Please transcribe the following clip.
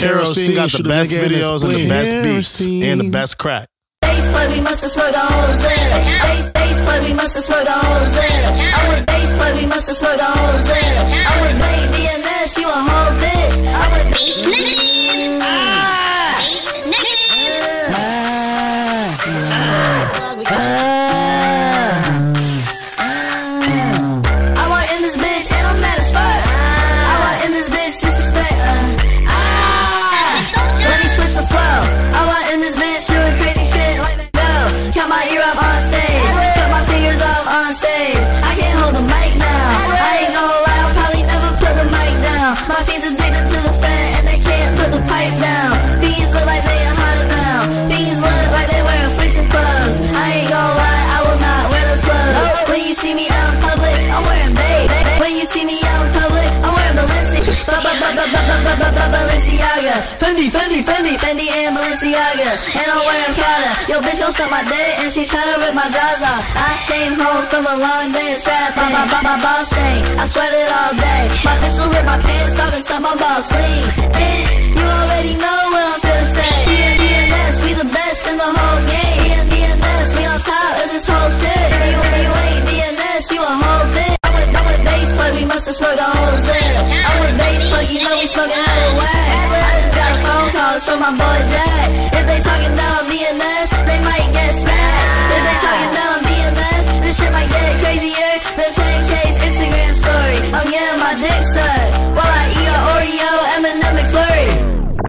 Carol C got the best videos and the best beats and the best crack. Bass we musta whole Bass, bass we musta whole I went bass we musta whole I went you a bitch. I went bass bass ah. Fingers off on stage. I can't hold the mic now. I ain't gonna lie, I'll probably never put the mic down. My fiends addicted to the fat and they can't put the pipe down. Fiends look like they are haunted now. Fiends look like they wear affliction clothes. I ain't gonna lie, I will not wear those clothes. When you see me out Balenciaga. Fendi, Fendi, Fendi, Fendi and Balenciaga. And I'm wearing Prada. Yo, bitch, don't suck my dick and she tryna rip my drawers off. I came home from a long day of trapping. My, my, my ball stain, I sweated all day. My bitch will rip my pants off and suck my balls clean. Bitch, you already know what I'm finna say. BNS, we the best in the whole game. BNS, we on top of this whole shit. You, you ain't BNS, you a whole bitch. I went, I went bass play, we must have smoked the whole zip. I went bass play, you know we smoking hella wax for my boy Jack.